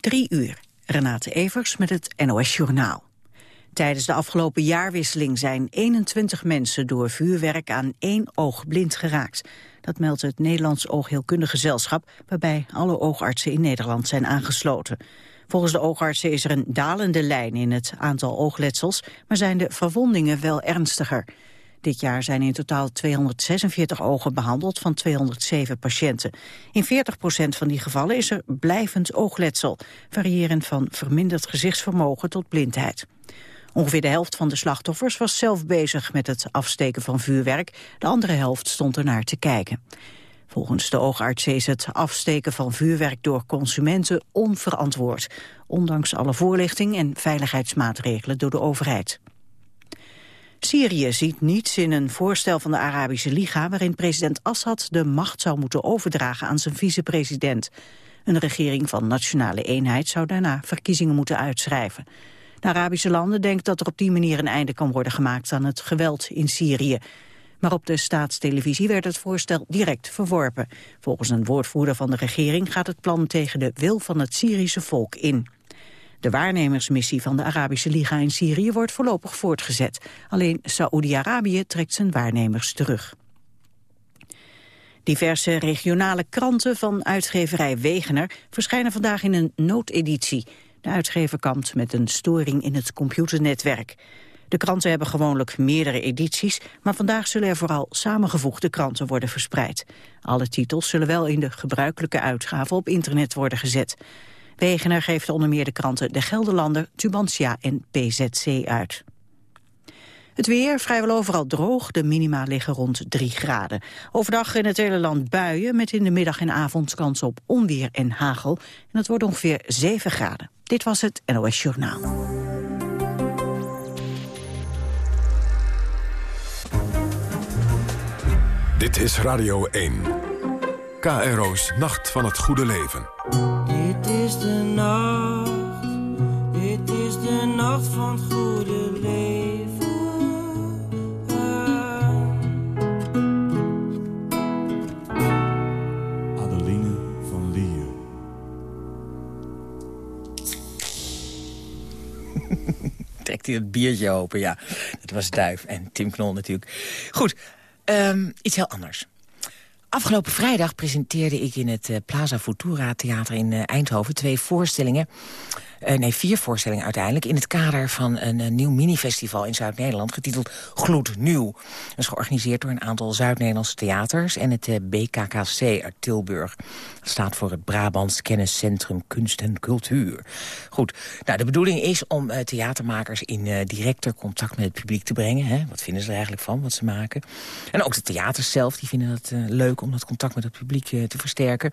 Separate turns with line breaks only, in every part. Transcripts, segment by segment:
Drie uur. Renate Evers met het NOS Journaal. Tijdens de afgelopen jaarwisseling zijn 21 mensen door vuurwerk aan één oog blind geraakt. Dat meldt het Nederlands Oogheelkundig Gezelschap, waarbij alle oogartsen in Nederland zijn aangesloten. Volgens de oogartsen is er een dalende lijn in het aantal oogletsels, maar zijn de verwondingen wel ernstiger. Dit jaar zijn in totaal 246 ogen behandeld van 207 patiënten. In 40% van die gevallen is er blijvend oogletsel, variërend van verminderd gezichtsvermogen tot blindheid. Ongeveer de helft van de slachtoffers was zelf bezig met het afsteken van vuurwerk. De andere helft stond ernaar te kijken. Volgens de oogarts is het afsteken van vuurwerk door consumenten onverantwoord. Ondanks alle voorlichting en veiligheidsmaatregelen door de overheid. Syrië ziet niets in een voorstel van de Arabische Liga... waarin president Assad de macht zou moeten overdragen aan zijn vicepresident. Een regering van nationale eenheid zou daarna verkiezingen moeten uitschrijven. De Arabische landen denken dat er op die manier een einde kan worden gemaakt aan het geweld in Syrië. Maar op de staatstelevisie werd het voorstel direct verworpen. Volgens een woordvoerder van de regering gaat het plan tegen de wil van het Syrische volk in. De waarnemersmissie van de Arabische Liga in Syrië wordt voorlopig voortgezet. Alleen Saoedi-Arabië trekt zijn waarnemers terug. Diverse regionale kranten van uitgeverij Wegener verschijnen vandaag in een noodeditie. De uitgever kampt met een storing in het computernetwerk. De kranten hebben gewoonlijk meerdere edities, maar vandaag zullen er vooral samengevoegde kranten worden verspreid. Alle titels zullen wel in de gebruikelijke uitgave op internet worden gezet. Wegener geeft onder meer de kranten De Gelderlander, Tubantia en PZC uit. Het weer vrijwel overal droog. De minima liggen rond 3 graden. Overdag in het hele land buien met in de middag en avond kans op onweer en hagel. En het wordt ongeveer 7 graden. Dit was het NOS Journaal.
Dit is Radio 1. KRO's Nacht van het Goede Leven.
Dit is de nacht, dit is de nacht van het goede leven.
Adeline van Lier.
Trekt hij het biertje open, ja. Dat was Duif en Tim Knol natuurlijk. Goed, ehm, iets heel anders. Afgelopen vrijdag presenteerde ik in het eh, Plaza Futura Theater in eh, Eindhoven... twee voorstellingen uh, nee, vier voorstellingen uiteindelijk... in het kader van een, een nieuw minifestival in Zuid-Nederland... getiteld Gloednieuw. Dat is georganiseerd door een aantal Zuid-Nederlandse theaters... en het uh, BKKC uit Tilburg. Dat staat voor het Brabants Kenniscentrum Kunst en Cultuur. Goed, nou, de bedoeling is om theatermakers... in directer contact met het publiek te brengen. Hè? Wat vinden ze er eigenlijk van, wat ze maken? En ook de theaters zelf, die vinden het leuk... om dat contact met het publiek te versterken.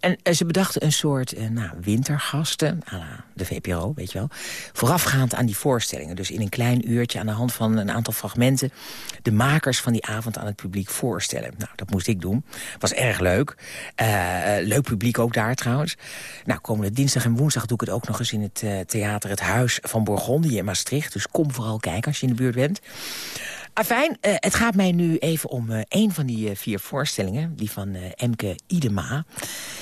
En ze bedachten een soort nou, wintergasten... à de VPRO, weet je wel. Voorafgaand aan die voorstellingen. Dus in een klein uurtje aan de hand van een aantal fragmenten... de makers van die avond aan het publiek voorstellen. Nou, dat moest ik doen. Was erg leuk. Uh, leuk publiek ook daar trouwens. Nou, komende dinsdag en woensdag doe ik het ook nog eens in het uh, theater... Het Huis van Bourgondië in Maastricht. Dus kom vooral kijken als je in de buurt bent. Afijn, uh, het gaat mij nu even om uh, een van die uh, vier voorstellingen. Die van Emke Idema.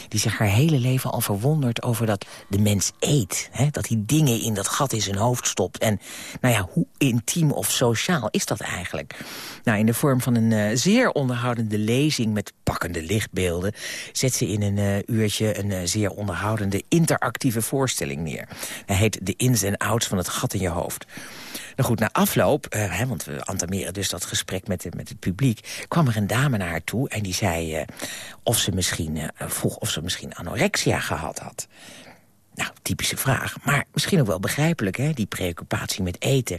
Die zich haar hele leven al verwondert over dat de mens eet. Hè? Dat hij dingen in dat gat in zijn hoofd stopt. En nou ja, hoe intiem of sociaal is dat eigenlijk? Nou, in de vorm van een zeer onderhoudende lezing met pakkende lichtbeelden... zet ze in een uurtje een zeer onderhoudende interactieve voorstelling neer. Hij heet De Ins en Outs van het gat in je hoofd. Nou goed, na afloop, uh, hè, want we antameren dus dat gesprek met, met het publiek... kwam er een dame naar haar toe en die zei uh, of ze misschien, uh, vroeg of ze misschien anorexia gehad had. Nou, typische vraag, maar misschien ook wel begrijpelijk, hè, die preoccupatie met eten.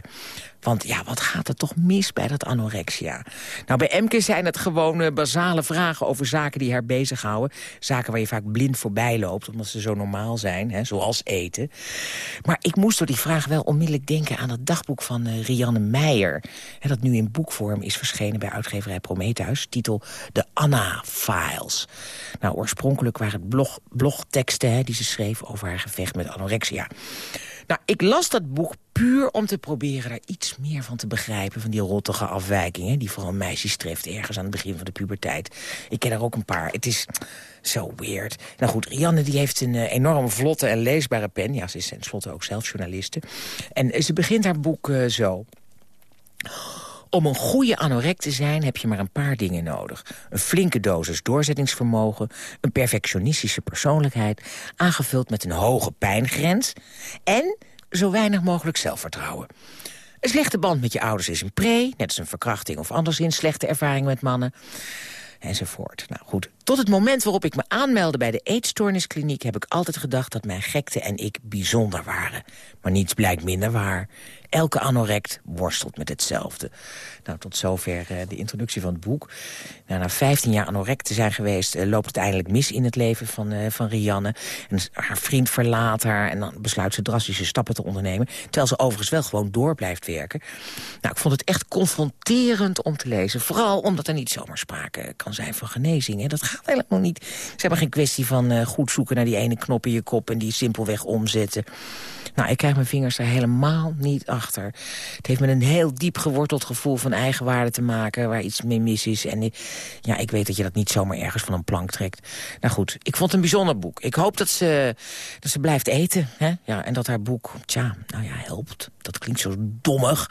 Want ja, wat gaat er toch mis bij dat anorexia? Nou, bij Emke zijn het gewoon basale vragen over zaken die haar bezighouden. Zaken waar je vaak blind voorbij loopt, omdat ze zo normaal zijn, hè, zoals eten. Maar ik moest door die vraag wel onmiddellijk denken aan het dagboek van uh, Rianne Meijer. Hè, dat nu in boekvorm is verschenen bij uitgeverij Prometheus. Titel De Anna-files. Nou, oorspronkelijk waren het blog, blogteksten hè, die ze schreef over haar gevecht met anorexia. Nou, ik las dat boek Puur om te proberen daar iets meer van te begrijpen... van die rottige afwijkingen die vooral meisjes treft... ergens aan het begin van de puberteit. Ik ken er ook een paar. Het is zo weird. Nou goed, Rianne die heeft een uh, enorm vlotte en leesbare pen. Ja, ze is tenslotte ook zelf journaliste. En ze begint haar boek uh, zo... Om een goede anorek te zijn heb je maar een paar dingen nodig. Een flinke dosis doorzettingsvermogen, een perfectionistische persoonlijkheid... aangevuld met een hoge pijngrens en zo weinig mogelijk zelfvertrouwen. Een slechte band met je ouders is een pre, net als een verkrachting of anderszins slechte ervaring met mannen enzovoort. Nou goed, tot het moment waarop ik me aanmeldde bij de eetstoorniskliniek... heb ik altijd gedacht dat mijn gekte en ik bijzonder waren. Maar niets blijkt minder waar. Elke anorect worstelt met hetzelfde. Nou, tot zover uh, de introductie van het boek. Nou, na 15 jaar anorect te zijn geweest... Uh, loopt het eindelijk mis in het leven van, uh, van Rianne. En haar vriend verlaat haar en dan besluit ze drastische stappen te ondernemen. Terwijl ze overigens wel gewoon door blijft werken. Nou, ik vond het echt confronterend om te lezen. Vooral omdat er niet zomaar sprake kan zijn van genezing. Hè. Dat gaat helemaal niet. Ze hebben geen kwestie van goed zoeken naar die ene knop in je kop... en die simpelweg omzetten. Nou, ik krijg mijn vingers er helemaal niet achter. Het heeft me een heel diep geworteld gevoel van eigenwaarde te maken... waar iets mee mis is. En ja, ik weet dat je dat niet zomaar ergens van een plank trekt. Nou goed, ik vond het een bijzonder boek. Ik hoop dat ze, dat ze blijft eten. Hè? Ja, en dat haar boek, tja, nou ja, helpt. Dat klinkt zo dommig.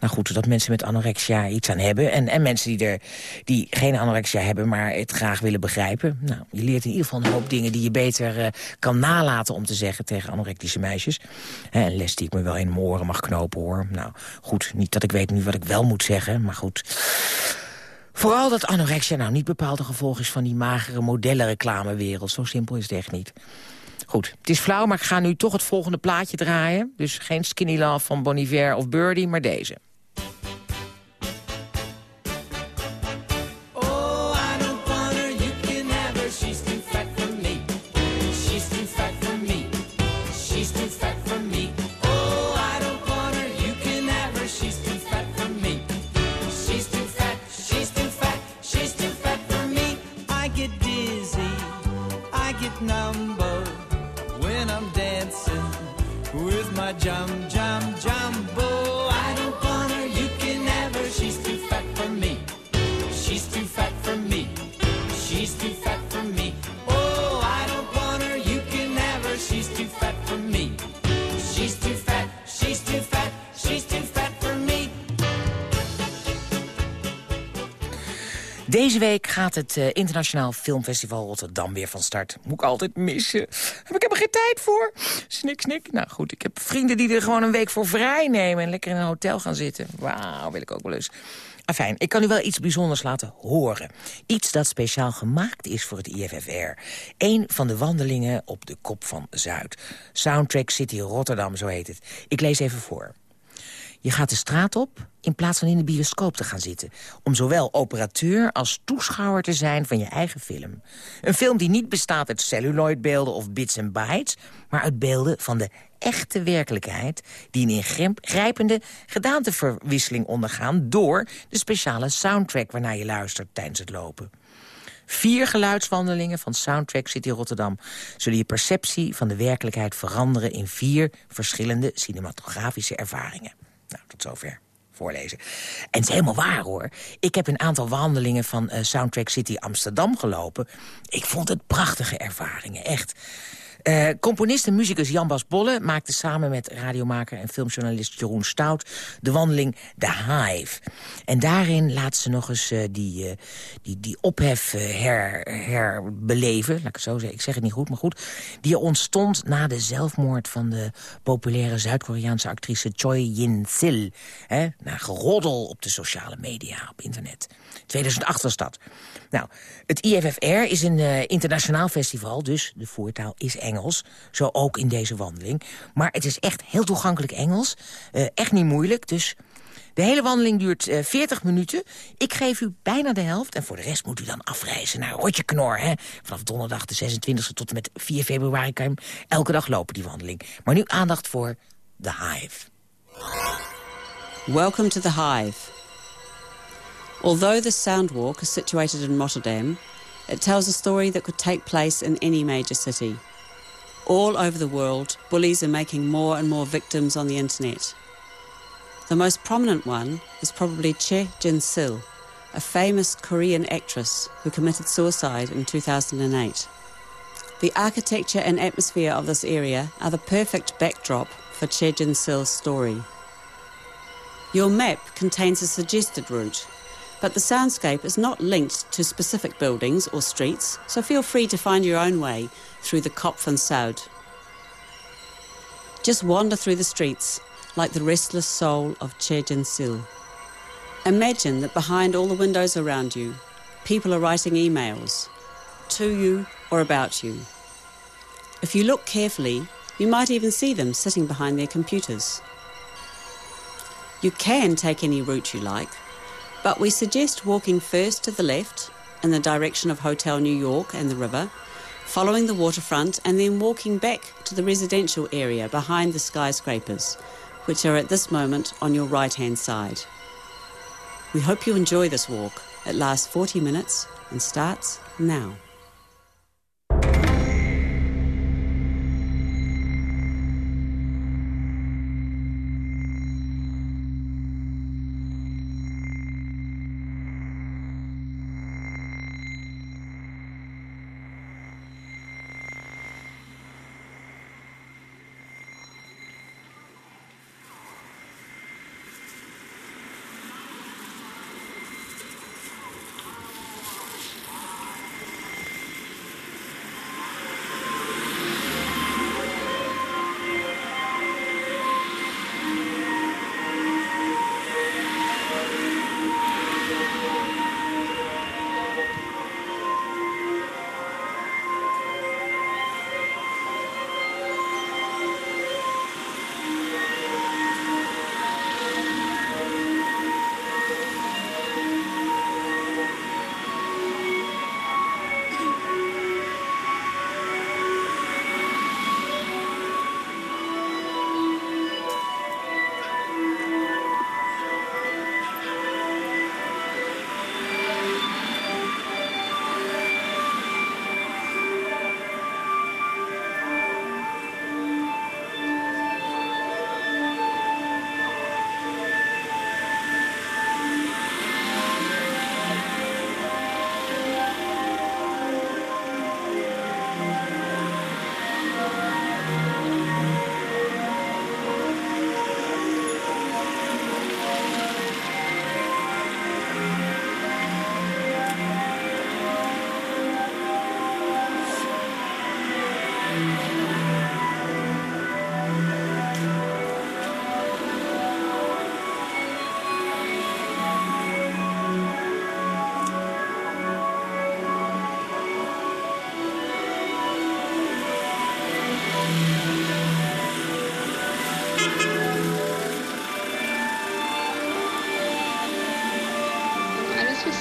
Nou goed, dat mensen met anorexia iets aan hebben. En, en mensen die, er, die geen anorexia hebben, maar het graag willen begrijpen. Nou, je leert in ieder geval een hoop dingen die je beter uh, kan nalaten om te zeggen tegen anorectische meisjes. een les die ik me wel in mijn oren mag knopen, hoor. Nou, goed, niet dat ik weet nu wat ik wel moet zeggen, maar goed... Vooral dat anorexia nou niet bepaald een gevolg is van die magere modellenreclamewereld. Zo simpel is het echt niet. Het is flauw, maar ik ga nu toch het volgende plaatje draaien. Dus geen Skinny Love van Bon Iver of Birdie, maar deze. Deze week gaat het uh, Internationaal Filmfestival Rotterdam weer van start. Moet ik altijd missen. Heb ik helemaal geen tijd voor. Snik, snik. Nou goed, ik heb vrienden die er gewoon een week voor vrij nemen... en lekker in een hotel gaan zitten. Wauw, wil ik ook wel eens. Afijn, ik kan u wel iets bijzonders laten horen. Iets dat speciaal gemaakt is voor het IFFR. Eén van de wandelingen op de Kop van Zuid. Soundtrack City Rotterdam, zo heet het. Ik lees even voor. Je gaat de straat op in plaats van in de bioscoop te gaan zitten. Om zowel operateur als toeschouwer te zijn van je eigen film. Een film die niet bestaat uit celluloidbeelden of bits en bytes... maar uit beelden van de echte werkelijkheid... die een ingrijpende gedaanteverwisseling ondergaan... door de speciale soundtrack waarnaar je luistert tijdens het lopen. Vier geluidswandelingen van Soundtrack City Rotterdam... zullen je perceptie van de werkelijkheid veranderen... in vier verschillende cinematografische ervaringen. Nou, tot zover voorlezen. En het is helemaal waar, hoor. Ik heb een aantal wandelingen van uh, Soundtrack City Amsterdam gelopen. Ik vond het prachtige ervaringen, echt. Uh, componist en muzikus Jan Bas Bolle maakte samen met radiomaker en filmjournalist Jeroen Stout de wandeling The Hive. En daarin laat ze nog eens uh, die, uh, die, die ophef her, herbeleven, laat ik het zo zeggen, ik zeg het niet goed, maar goed, die ontstond na de zelfmoord van de populaire Zuid-Koreaanse actrice Choi Yin-sil. Na geroddel op de sociale media, op internet. 2008 was dat. Nou, het IFFR is een internationaal festival, dus de voertaal is Engels. Zo ook in deze wandeling. Maar het is echt heel toegankelijk Engels. Uh, echt niet moeilijk, dus... De hele wandeling duurt uh, eh, 40 minuten. Ik geef u bijna de helft. En voor de rest moet u dan afreizen naar Rotje Knor. Hè? Vanaf donderdag de 26e tot en met 4 februari kan je elke dag lopen, die wandeling. Maar nu aandacht voor The Hive.
Welcome to The Hive. Although the Soundwalk is situated in Rotterdam... it tells a story that could take place in any major city... All over the world, bullies are making more and more victims on the internet. The most prominent one is probably Che Jin-sil, a famous Korean actress who committed suicide in 2008. The architecture and atmosphere of this area are the perfect backdrop for Che Jin-sil's story. Your map contains a suggested route, but the soundscape is not linked to specific buildings or streets, so feel free to find your own way through the Kop van Zuid. Just wander through the streets like the restless soul of Che Jin-sil. Imagine that behind all the windows around you, people are writing emails to you or about you. If you look carefully, you might even see them sitting behind their computers. You can take any route you like, but we suggest walking first to the left in the direction of Hotel New York and the river, following the waterfront and then walking back to the residential area behind the skyscrapers, which are at this moment on your right-hand side. We hope you enjoy this walk. It lasts 40 minutes and starts now.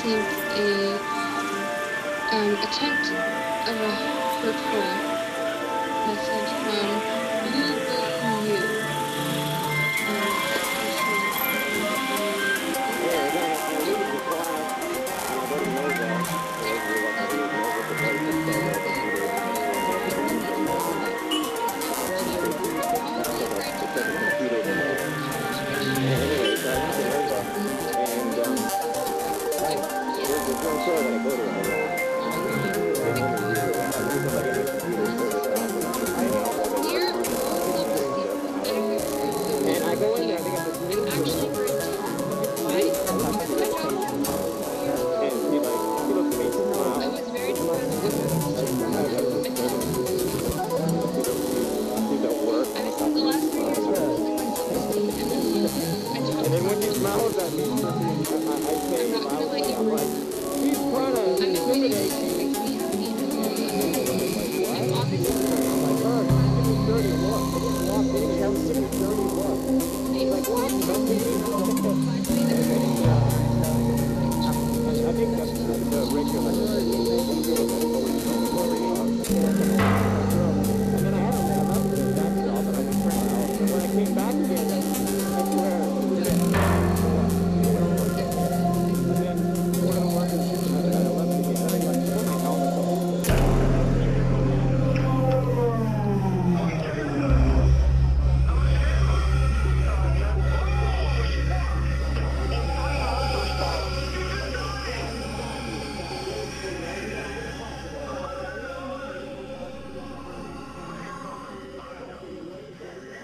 Received a um, attempt of a hurtful message from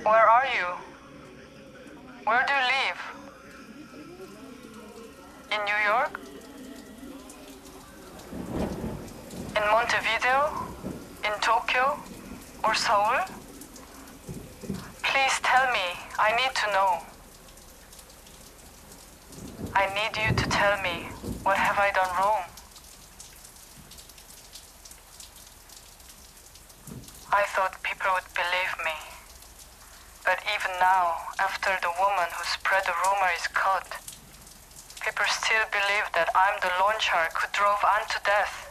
Where are you? Where do you live? In New York? In Montevideo? In Tokyo? Or Seoul? Please tell me. I need to know. I need you to tell me what have I done wrong? I thought people would believe me. But even now, after the woman who spread the rumor is caught, people still believe that I'm the loan shark who drove Anne to death.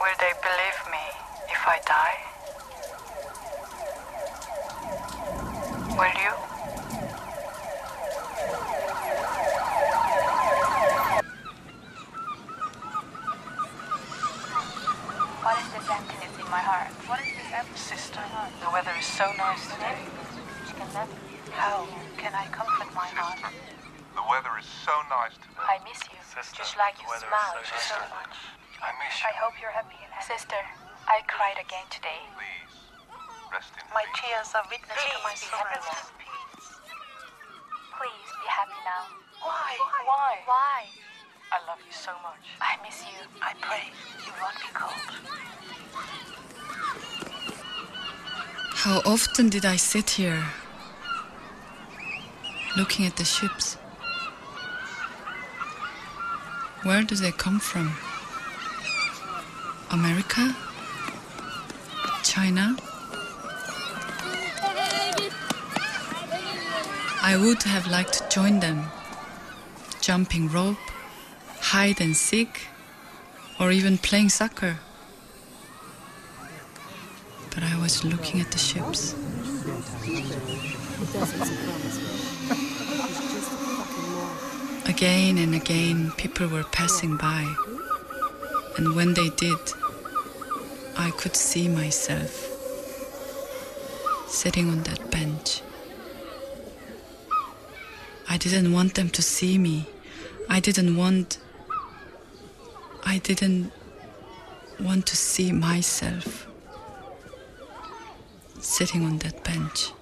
Will they believe me if I die? Will you?
What is this emptiness in my heart? What is?
Sister, the weather is so nice today. How can I comfort my heart?
The weather is so nice today.
I miss you. Sister, Just like you smile so much.
I miss you.
I hope you're happy. Sister, I cried again today.
Please, rest in
My
peace.
tears are witness to my
Please be happy
sorrow.
Please be happy now.
Why? Why?
Why?
I love you so much.
I miss you.
I pray you won't be cold.
How often did I sit here, looking at the ships? Where do they come from? America? China? I would have liked to join them. Jumping rope, hide and seek, or even playing soccer. But I was looking at the ships. Again and again, people were passing by. And when they did, I could see myself sitting on that bench. I didn't want them to see me. I didn't want. I didn't want to see myself sitting on that bench.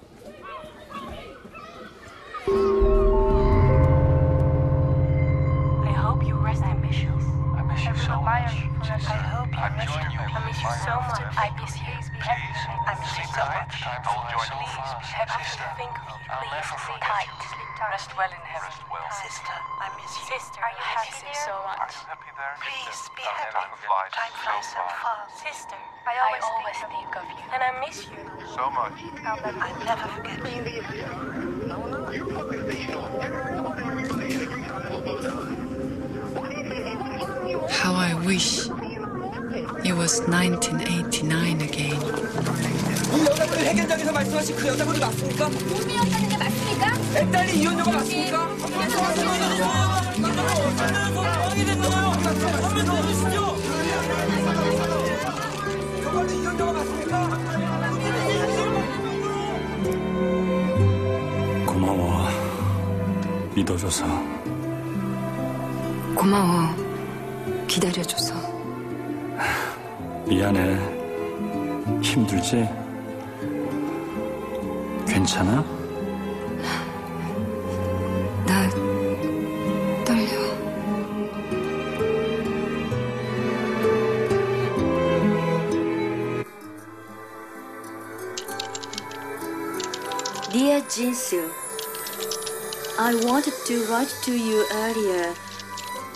I hope you rest ambitious.
I miss you so much.
I hope you
I'm
rest
joining you.
I miss you so much. I miss you.
Please,
I miss you so much.
Time will join so fast.
Happy to
Sister,
think of you.
I'll
Please
never
sleep
forget
tight.
you.
Sleep tight.
Rest well in heaven.
Rest well.
Sister, I miss you.
Sister, are you happy there? so
Are
much.
you happy there?
Please be
I'll
happy.
never fly
Time
so
flies so
far.
fast.
Sister, I always, think, of you. And I miss you.
So much.
I'll never
I'll never forget you.
How I wish it was 1989 again.
여자분이 회견장에서 말씀하신 그 여자분이 맞습니까?
이혼이었다는 게 맞습니까?
애딸이 이혼녀가 맞습니까? 이혼녀가 맞습니까?
고마워. 믿어줘서.
고마워. 기다려줘서.
미안해. 힘들지? 괜찮아?
Jinsu, I wanted to write to you earlier,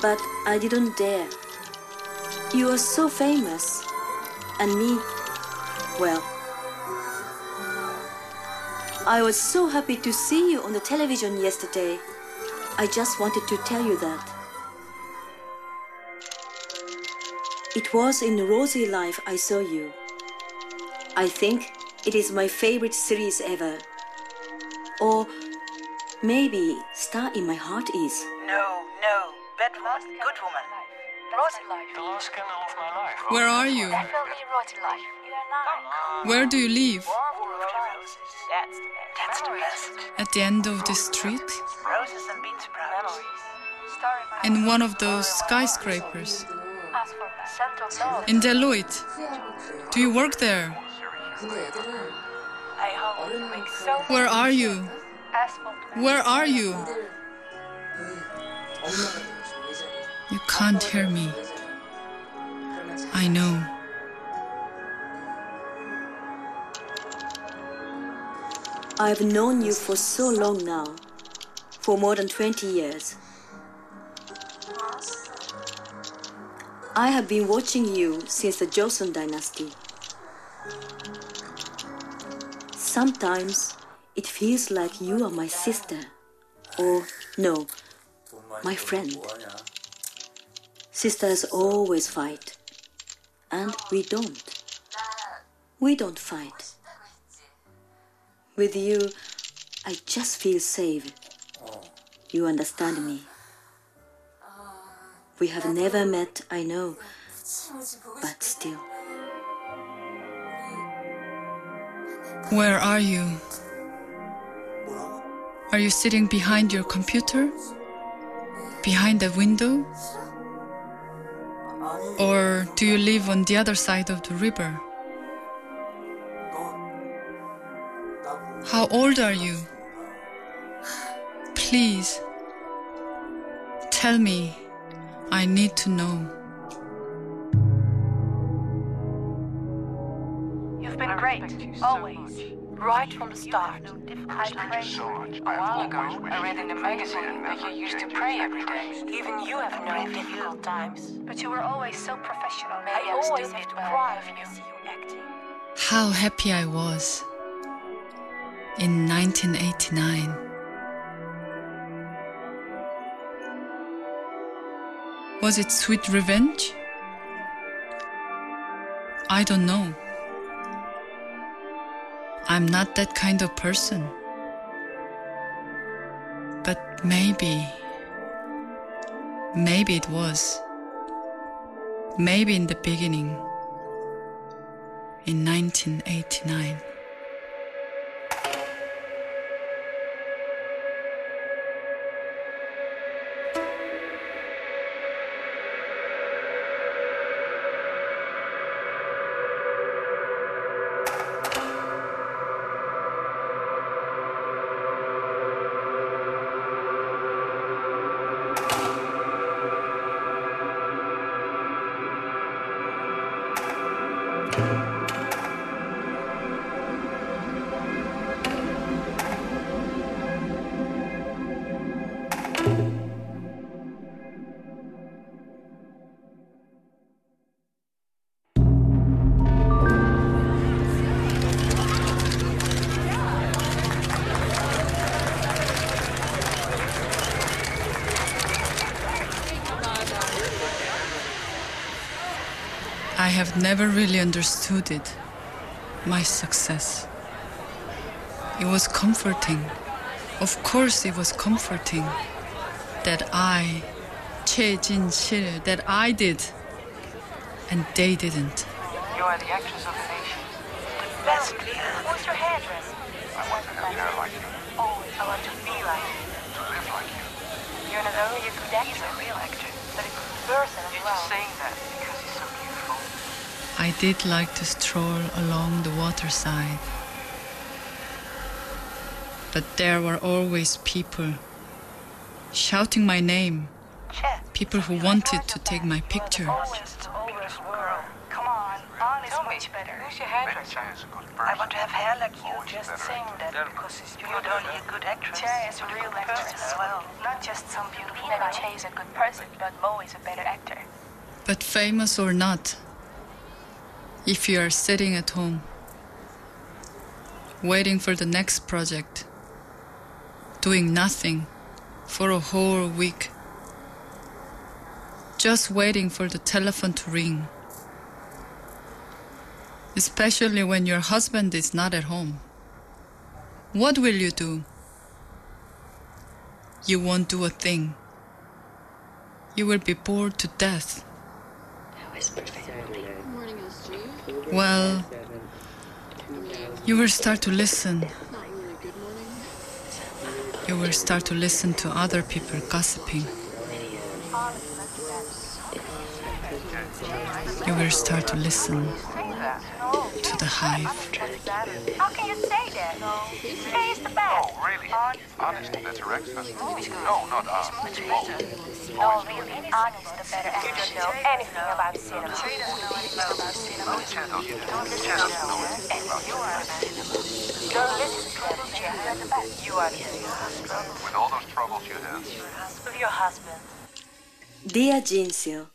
but I didn't dare. You are so famous, and me, well. I was so happy to see you on the television yesterday. I just wanted to tell you that. It was in Rosy Life I saw you. I think it is my favorite series ever. Or maybe Star in My Heart is.
No, no. Bad woman, good woman.
Rosy life.
The last scandal of my life.
Where are you?
Definitely rosy life. You are.
Where do you live?
That's the best. That's the best.
At the end of the street?
Roses and bean sprouts.
In one of those skyscrapers?
As for central law,
In Deloitte? Do you work there? Where are you? Where are you? You can't hear me. I know.
I've known you for so long now, for more than 20 years. I have been watching you since the Joseon dynasty. Sometimes it feels like you are my sister, or no, my friend. Sisters always fight, and we don't. We don't fight. With you, I just feel safe. You understand me. We have never met, I know, but still.
Where are you? Are you sitting behind your computer? Behind a window? Or do you live on the other side of the river? How old are you? Please, tell me. I need to know.
You've been always. Right from the start. I prayed
so much.
a while ago. I read in the magazine that you used to pray every day. Even you have known difficult times. But you were always so professional. I always have to cry when I see you acting.
How happy I was in 1989. Was it sweet revenge? I don't know. I'm not that kind of person. But maybe, maybe it was. Maybe in the beginning, in 1989. Never really understood it, my success. It was comforting. Of course, it was comforting that I, Che Jin Sil, that I did, and they didn't.
You are the actress of the nation.
The best. Who's your hairdresser?
I want to have hair like you,
Oh, I want to be like you.
to live like you.
You're not only a good actor, a real actor, but a good person as
You're
well.
just saying that because he's so beautiful.
I did like to stroll along the waterside. But there were always people shouting my name, people who wanted to take my picture.
Always, always girl. Come on, On much better. Who's your hairdresser? I want to have hair like you, just saying that because you're not only a good actress. Che is a real actress as well. Not just some beautiful Maybe Che is a good person, but Mo is a better actor.
But famous or not, if you are sitting at home, waiting for the next project, doing nothing for a whole week, just waiting for the telephone to ring, especially when your husband is not at home, what will you do? You won't do a thing. You will be bored to death. Well, you will start to listen. You will start to listen to other people gossiping. You will start to listen the hive.
How can you say that? Today is the best.
Oh, really? Honest, that's her ex-husband. No, not honest.
No, really, honest, the better You don't know anything about cinema. And you are Don't listen to them. You are
With all those troubles you have.
with your husband.
Dear Jinsil,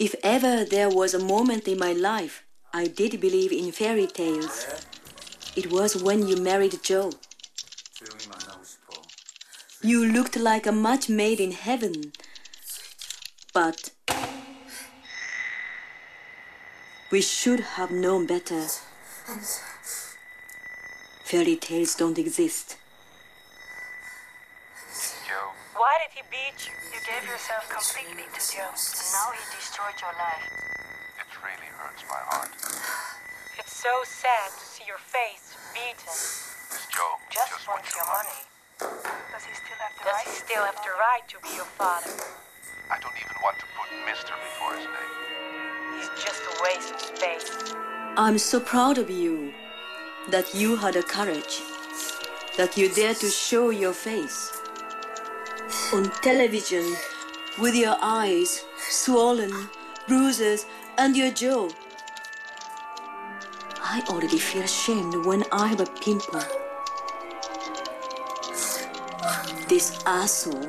if ever there was a moment in my life I did believe in fairy tales, it was when you married Joe. You looked like a match made in heaven, but we should have known better. Fairy tales don't exist.
Joe,
Why did he beat you? You gave yourself completely to Joe. And now he destroyed your life.
It really hurts my heart.
It's so sad to see your face beaten.
This Joe
Just, wants your money. Does he still have the right? Does he still have the right to be your father?
I don't even want to put Mister before his name.
He's just a waste of space.
I'm so proud of you that you had the courage, that you dared to show your face. On television, with your eyes swollen, bruises, and your jaw. I already feel ashamed when I have a pimple. This asshole,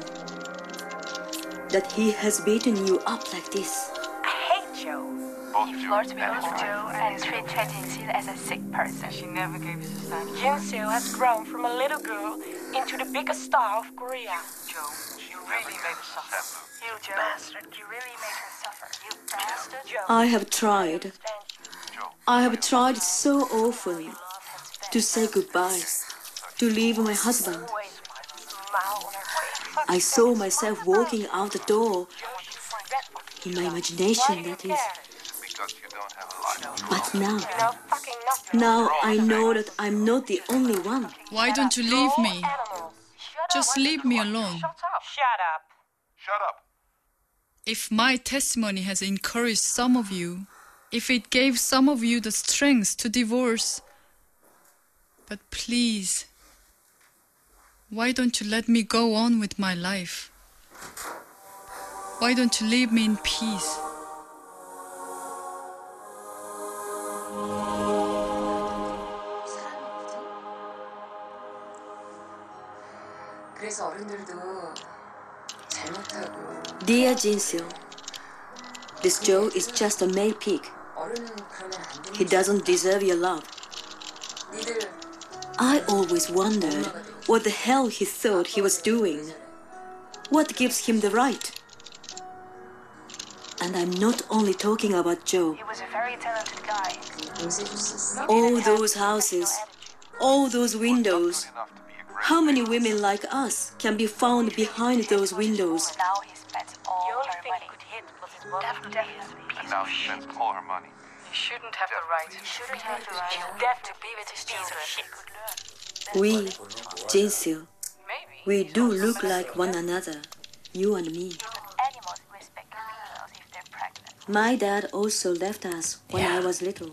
that he has beaten you up like this.
I hate Joe.
Both
He
Joe
flirts with
and
both
his
Joe
wife.
and treats Cha Jin-sil as a sick person. She never gave us a sign. Jin-sil has grown from a little girl into the biggest star of Korea.
Joe, you really made us suffer.
You, Joe. Bastard. You really made her suffer. You bastard. Joe.
I have tried. I have tried so often to say goodbye, to leave my husband. I saw myself walking out the door, in my imagination, that is.
Because you don't have a lot.
But now, now I know that I'm not the only one.
Why don't you leave me? Just leave me alone.
Shut up.
Shut up.
If my testimony has encouraged some of you, if it gave some of you the strength to divorce, but please, why don't you let me go on with my life? Why don't you leave me in peace?
그래서 어른들도 잘못하고
Dear Jinsil, this Joe is just a male pig. He doesn't deserve your love. I always wondered what the hell he thought he was doing. What gives him the right? And I'm not only talking about Joe.
He was a very talented guy.
All those houses, all those windows. How many women like us can be found behind those windows?
Mother. Definitely.
And now she spends all her money.
He shouldn't have the right. He shouldn't have the right. He's deaf to be with his children. He could learn.
We, Jinsil, we do look like one another, you and me. My dad also left us when I was little.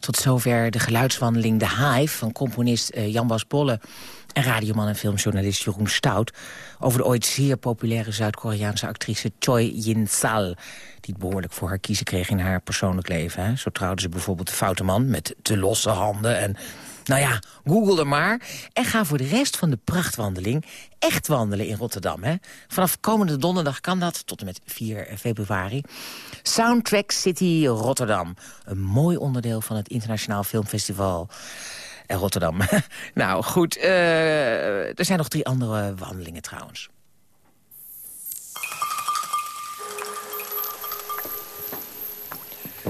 Tot zover de geluidswandeling De Hive van componist eh, Jan Bas Bolle... en radioman en filmjournalist Jeroen Stout... over de ooit zeer populaire Zuid-Koreaanse actrice Choi Jin-sal... die behoorlijk voor haar kiezen kreeg in haar persoonlijk leven. Hè. Zo trouwde ze bijvoorbeeld de foute man met te losse handen... en nou ja, google er maar. En ga voor de rest van de prachtwandeling echt wandelen in Rotterdam. Hè? Vanaf komende donderdag kan dat, tot en met 4 februari. Soundtrack City Rotterdam. Een mooi onderdeel van het Internationaal Filmfestival in Rotterdam. nou, goed. eh, er zijn nog drie andere wandelingen trouwens.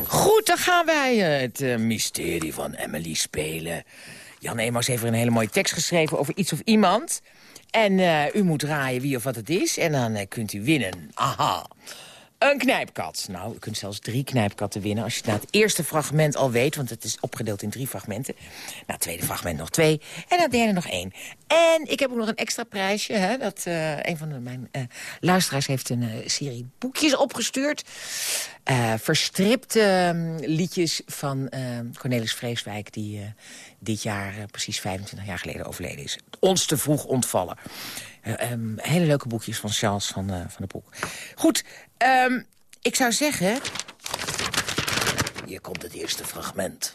Goed, dan gaan wij eh, het eh, mysterie van Emily spelen. Jan Emaus heeft er een hele mooie tekst geschreven over iets of iemand. En eh, u moet raaien wie of wat het is. En dan eh, kunt u winnen. Aha. Een knijpkat. Nou, u kunt zelfs drie knijpkatten winnen... als je na het eerste fragment al weet... want het is opgedeeld in drie fragmenten. Na het tweede fragment nog twee. En na het derde nog één. En ik heb ook nog een extra prijsje. Hè, dat eh, een van de, mijn eh, luisteraars heeft een eh, serie boekjes opgestuurd. Eh, verstripte ehm, liedjes van ehm, Cornelis Vreeswijk... die eh, dit jaar, eh, precies 25 jaar geleden, overleden is. Ons te vroeg ontvallen. Eh, ehm, hele leuke boekjes van Charles van, van de Broek. Goed, ik zou zeggen... Hier komt het eerste fragment.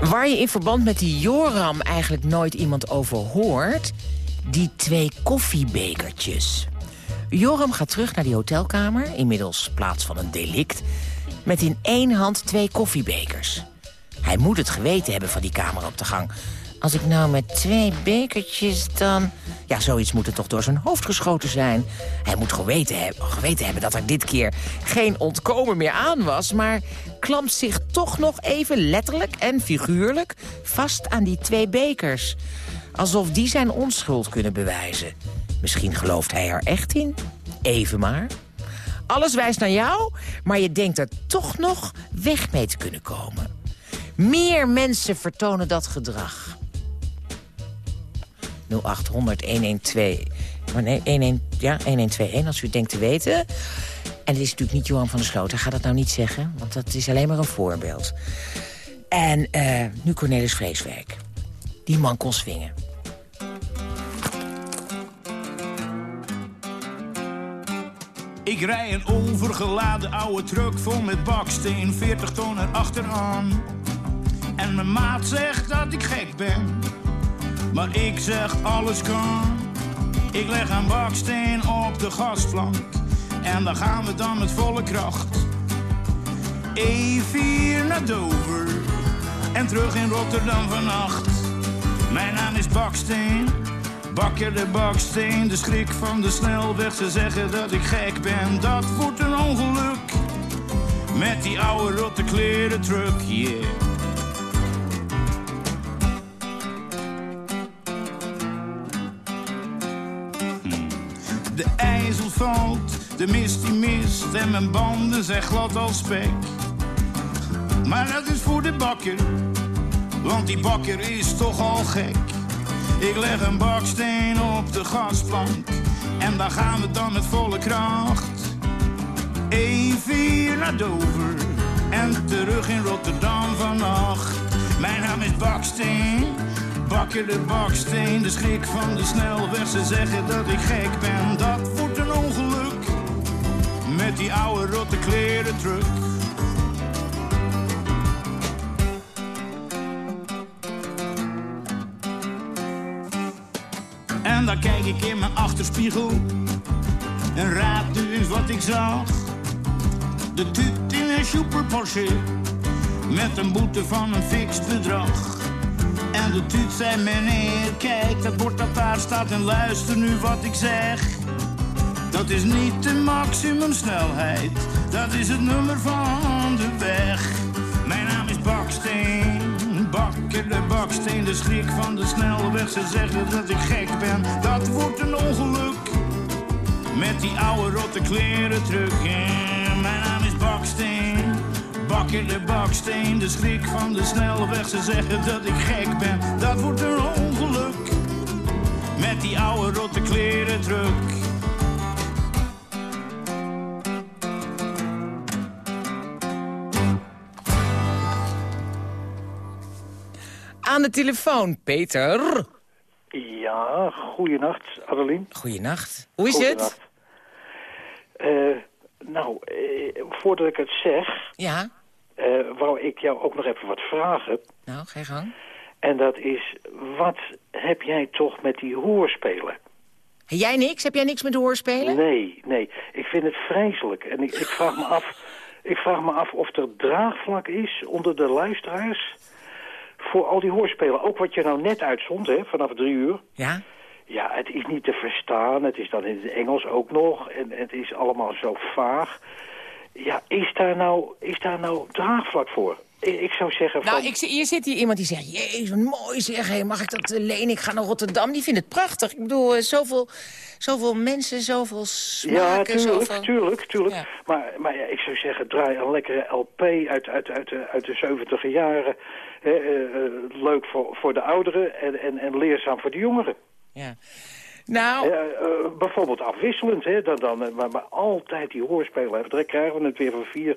Waar je in verband met die Joram eigenlijk nooit iemand over hoort... die twee koffiebekertjes. Joram gaat terug naar die hotelkamer, inmiddels plaats van een delict... met in één hand twee koffiebekers. Hij moet het geweten hebben van die kamer op de gang. Als ik nou met twee bekertjes dan... Ja, zoiets moet er toch door zijn hoofd geschoten zijn. Hij moet geweten, heb, geweten hebben dat er dit keer geen ontkomen meer aan was... maar klampt zich toch nog even letterlijk en figuurlijk vast aan die twee bekers. Alsof die zijn onschuld kunnen bewijzen. Misschien gelooft hij er echt in. Even maar. Alles wijst naar jou, maar je denkt er toch nog weg mee te kunnen komen. Meer mensen vertonen dat gedrag. 0800 112. Maar nee, 11, ja, 1121 als u het denkt te weten. En het is natuurlijk niet Johan van der. Hij gaat dat nou niet zeggen, want dat is alleen maar een voorbeeld. En eh, nu Cornelis Vreeswijk. Die man kon swingen.
Ik rij een overgeladen oude truck vol met baksteen, 40 ton erachteraan. En mijn maat zegt dat ik gek ben, maar ik zeg alles kan. Ik leg een baksteen op de gasplank en dan gaan we dan met volle kracht. E4 naar Dover en terug in Rotterdam vannacht. Mijn naam is Baksteen, bakker de baksteen, de schrik van de snelweg. Ze zeggen dat ik gek ben, dat wordt een ongeluk. Met die oude rotte kleren truck, yeah. De ijzel valt, de mist die mist en mijn banden zijn glad als spek. Maar dat is voor de bakker, want die bakker is toch al gek. Ik leg een baksteen op de gasplank en daar gaan we dan met volle kracht. E4 naar Dover en terug in Rotterdam vannacht. Mijn naam is Baksteen, bakker de baksteen, de schrik van de snelweg. Ze zeggen dat ik gek ben, dat wordt een ongeluk. Met die oude rotte kleren truck. En dan kijk ik in mijn achterspiegel en raad nu eens wat ik zag. De tuut in een super met een boete van een fix bedrag. En de tuut zei meneer, kijk dat bord dat daar staat en luister nu wat ik zeg. Dat is niet de maximumsnelheid, dat is het nummer van de weg. Mijn naam is Baksteen, de baksteen, de schrik van de snelweg. Ze zeggen dat ik gek ben, dat wordt een ongeluk. Met die oude rotte kleren terug. Ja, mijn naam is Baksteen, bakker de baksteen, de schrik van de snelweg. Ze zeggen dat ik gek ben, dat wordt een ongeluk. Met die oude rotte kleren terug.
Aan de telefoon, Peter.
Ja, goeienacht, Adeline.
Goeienacht. Hoe is
Goeienacht. Eh, nou, eh, voordat ik het zeg,
Ja?
eh, wou ik jou ook nog even wat vragen.
Nou, ga je gang.
En dat is, wat heb jij toch met die hoorspelen?
Jij niks? Heb jij niks met hoorspelen?
Nee, nee. Ik vind het vreselijk. En ik, ik, vraag me af, ik vraag me af of er draagvlak is onder de luisteraars... voor al die hoorspelen. Ook wat je nou net uitzond, hè, vanaf drie uur.
Ja?
Ja, het is niet te verstaan. Het is dan in het Engels ook nog. En het is allemaal zo vaag. Ja, is daar nou, is daar nou draagvlak voor? Ik, zou zeggen van...
Nou, ik, hier zit hier iemand die zegt... Jezus, wat mooi zeg. Hey, mag ik dat eh, lenen? Ik ga naar Rotterdam. Die vindt het prachtig. Ik bedoel, eh, zoveel, zoveel mensen, zoveel
Ja,
smaken.
tuurlijk,
zoveel...
tuurlijk, tuurlijk.
Ja.
Maar, maar ja, ik zou zeggen, draai een lekkere LP uit, uit, uit, de, uit de 70 jaren. Eh, eh, leuk voor, voor de ouderen en, en, en leerzaam voor de jongeren.
Ja. Nou...
Eh, bijvoorbeeld afwisselend, hè. Dan, dan, maar, maar altijd die hoorspelen. Dan krijgen we het weer van vier,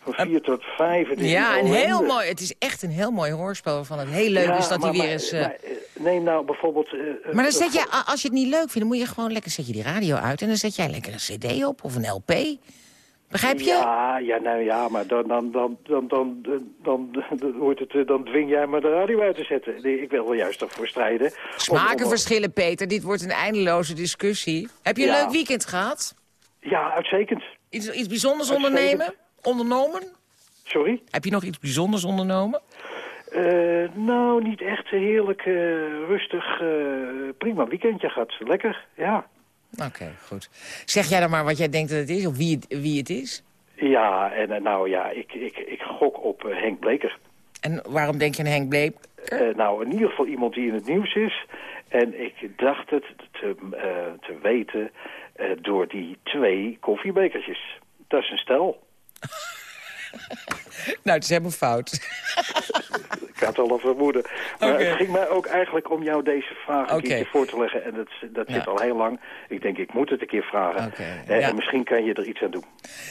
van vier tot vijf. Het
Ja,
een
heel mooi. Het is echt een heel mooi hoorspel waarvan het heel leuk
Ja,
is dat hij weer eens...
maar, neem nou bijvoorbeeld...
maar dan zet je, als je het niet leuk vindt, dan moet je gewoon lekker zet je die radio uit en dan zet jij lekker een cd op of een LP. Begrijp je?
Ja, ja, nou ja, maar dan, dan, dan, dan, dan, dan, dan, het, dan dwing jij me de radio uit te zetten. Ik wil wel juist ervoor strijden.
Smakenverschillen, Peter. Dit wordt een eindeloze discussie. Heb je een leuk weekend gehad?
Ja, uitstekend.
Iets, iets bijzonders ondernemen? Ondernomen?
Sorry?
Heb je nog iets bijzonders ondernomen?
Eh, nou, niet echt. Heerlijk, uh, rustig, eh, prima weekendje gehad. Lekker, ja.
Oké, goed. Zeg jij dan maar wat jij denkt dat het is, of wie het, wie het is?
Ja, en eh, nou ja, ik, ik, ik gok op eh, Henk Bleker.
En waarom denk je aan Henk Bleek?
Eh, nou, in ieder geval iemand die in het nieuws is. En ik dacht het te, te weten door die twee koffiebekertjes. Dat is een stel.
Nou, het is helemaal fout.
Ik had al een vermoeden. Maar het ging mij ook eigenlijk om jou deze vraag een keertje voor te leggen. En dat, dat zit al heel lang. Ik denk, ik moet het een keer vragen. Eh,
ja.
En misschien kan je er iets aan doen.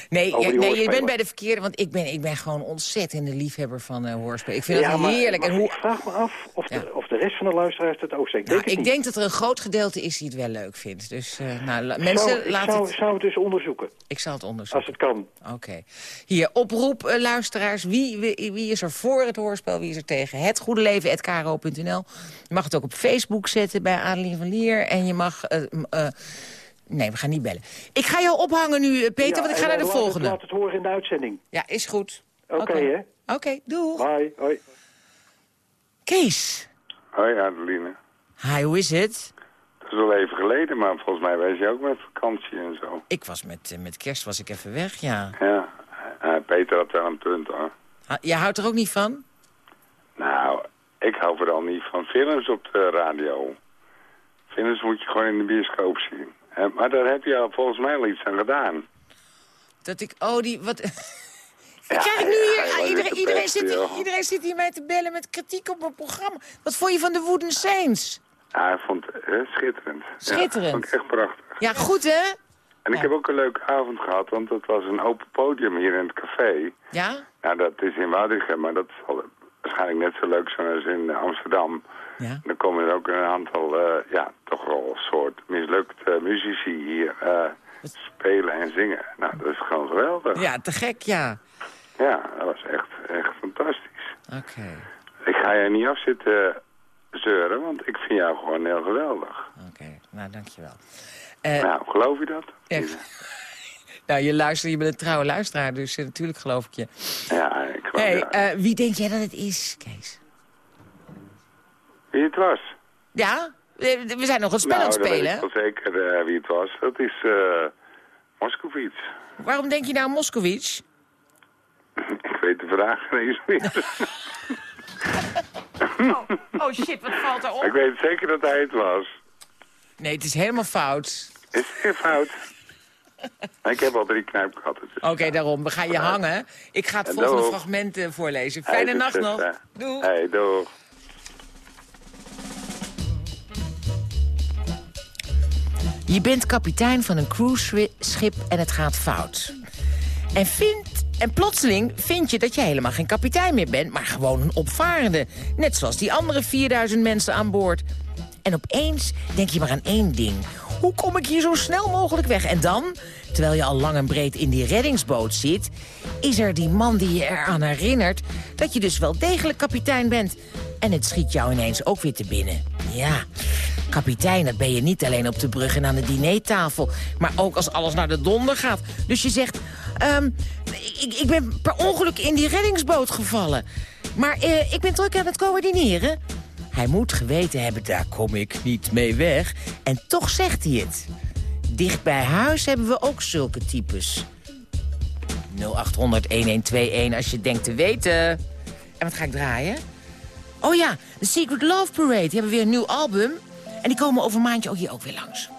Nee, ja,
die
nee je bent bij de verkeerde, want ik ben, ik ben gewoon ontzettende liefhebber van eh hoorspelen. Ik vind het heerlijk.
maar
en hoe,
Ik vraag me af of, de, of de rest van de luisteraars het ook zegt. Ik
Nou,
denk het
ik
niet.
denk dat er een groot gedeelte is die het wel leuk vindt. Dus eh, nou, la- mensen,
zou, zou,
het...
zou het dus onderzoeken.
Ik zal het onderzoeken.
Als het kan.
Oké. Hier, oproep, eh, luisteraars. Wie, wie, wie is er voor het hoorspel? Wie is er tegen? Het Goede Leven, kro.nl. Je mag het ook op Facebook zetten bij Adeline van Lier. En je mag... eh, eh, nee, we gaan niet bellen. Ik ga jou ophangen nu, eh, Peter,
Ja,
want ik ga naar de
laat het-
volgende.
laat het horen in de uitzending.
Ja, is goed.
Oké,
Oké.
hè?
Oké, doeg.
Bye, hoi.
Kees.
Hoi Adeline.
Hi, hoe is het?
Dat is wel even geleden, maar volgens mij was je ook met vakantie en zo.
Ik was met, met kerst was ik even weg, ja.
Ja, Eh, Peter had wel een punt hoor.
Ha- Jij houdt er ook niet van?
Nou, ik hou vooral niet van films op de radio. Films moet je gewoon in de bioscoop zien. Maar daar heb je al volgens mij al iets aan gedaan.
Dat ik, oh, die, wat...
Ja,
Krijg ik nu hier,
ja,
ah, iedereen, iedereen,
best,
zit,
joh.
iedereen zit hier mij te bellen met kritiek op mijn programma. Wat vond je van de Wooden Saints?
Ja, ik vond het schitterend.
Schitterend.
Ja, vond ik echt prachtig.
Ja, goed hè?
En ik heb ook een leuke avond gehad, want het was een open podium hier in het café.
Ja?
Nou, dat is in Woudrichem, maar dat zal waarschijnlijk net zo leuk zijn als in eh, Amsterdam.
Ja.
Dan komen er ook een aantal, eh, ja, toch wel een soort mislukte muzici hier eh, spelen en zingen. Nou, dat is gewoon geweldig.
Ja, te gek, ja.
Ja, dat was echt, echt fantastisch.
Oké.
Ik ga je niet af zitten zeuren, want ik vind jou gewoon heel geweldig.
Oké, nou dankjewel. Eh,
nou, geloof je dat?
Ja. nou, je luistert, je bent een trouwe luisteraar, dus eh, natuurlijk geloof ik je.
Ja,
hey,
ja.
eh, wie denk jij dat het is, Kees?
Wie het was?
Ja? Eh, We zijn nog een spel aan
nou,
het
dat weet
spelen,
wel zeker eh, wie het was. Dat is eh Moskovits.
Waarom denk je nou Moskowitz?
Ik weet de vraag ineens niet.
Oh shit, wat valt er
ik weet zeker dat hij het was.
Nee, het is helemaal fout.
Is het fout? ik heb al drie knijp gehad. dus-
Oké, daarom. We gaan je hangen. Ik ga het
En
volgende
doeg.
fragment voorlezen. Fijne nacht nog. Doei.
Hey, doeg.
Je bent kapitein van een cruiseschip en het gaat fout. En, vindt, en plotseling vind je dat je helemaal geen kapitein meer bent... maar gewoon een opvarende. Net zoals die andere 4000 mensen aan boord. En opeens denk je maar aan één ding. Hoe kom ik hier zo snel mogelijk weg? En dan, terwijl je al lang en breed in die reddingsboot zit... is er die man die je eraan herinnert... dat je dus wel degelijk kapitein bent. En het schiet jou ineens ook weer te binnen. Ja, kapitein, dat ben je niet alleen op de brug en aan de dinertafel... maar ook als alles naar de donder gaat. Dus je zegt, ehm, ik, ik ben per ongeluk in die reddingsboot gevallen. Maar eh, ik ben druk aan het coördineren. Hij moet geweten hebben, daar kom ik niet mee weg. En toch zegt hij het. Dicht bij huis hebben we ook zulke types. 0800-1121 als je denkt te weten. En wat ga ik draaien? Oh ja, The Secret Love Parade. Die hebben weer een nieuw album. En die komen over maandje ook hier ook weer langs.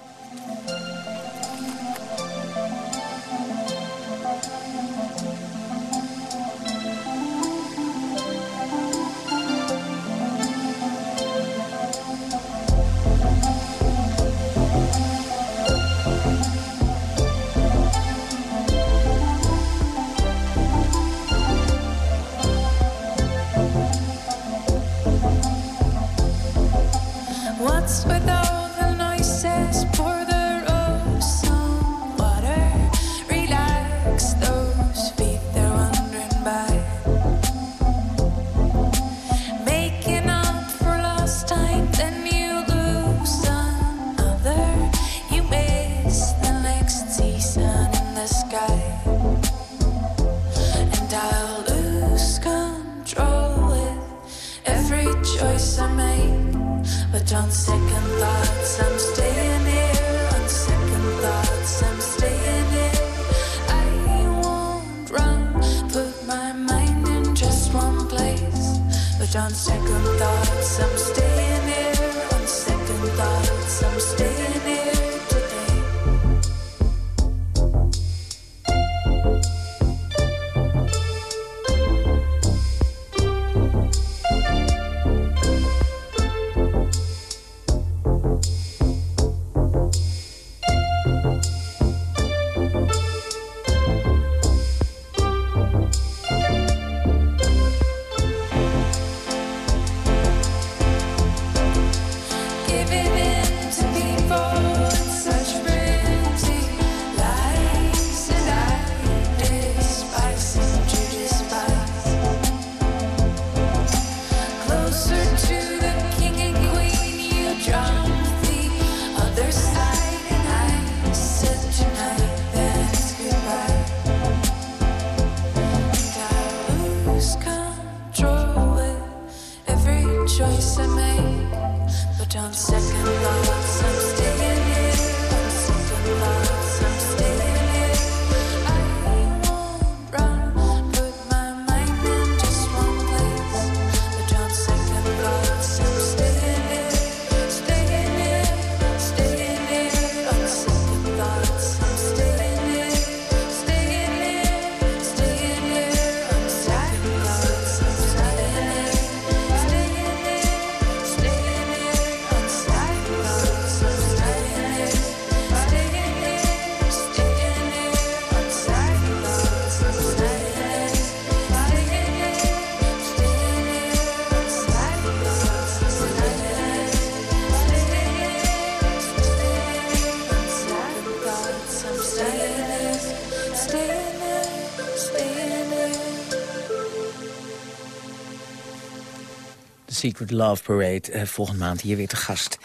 Secret Love Parade, eh, volgende maand hier weer te gast.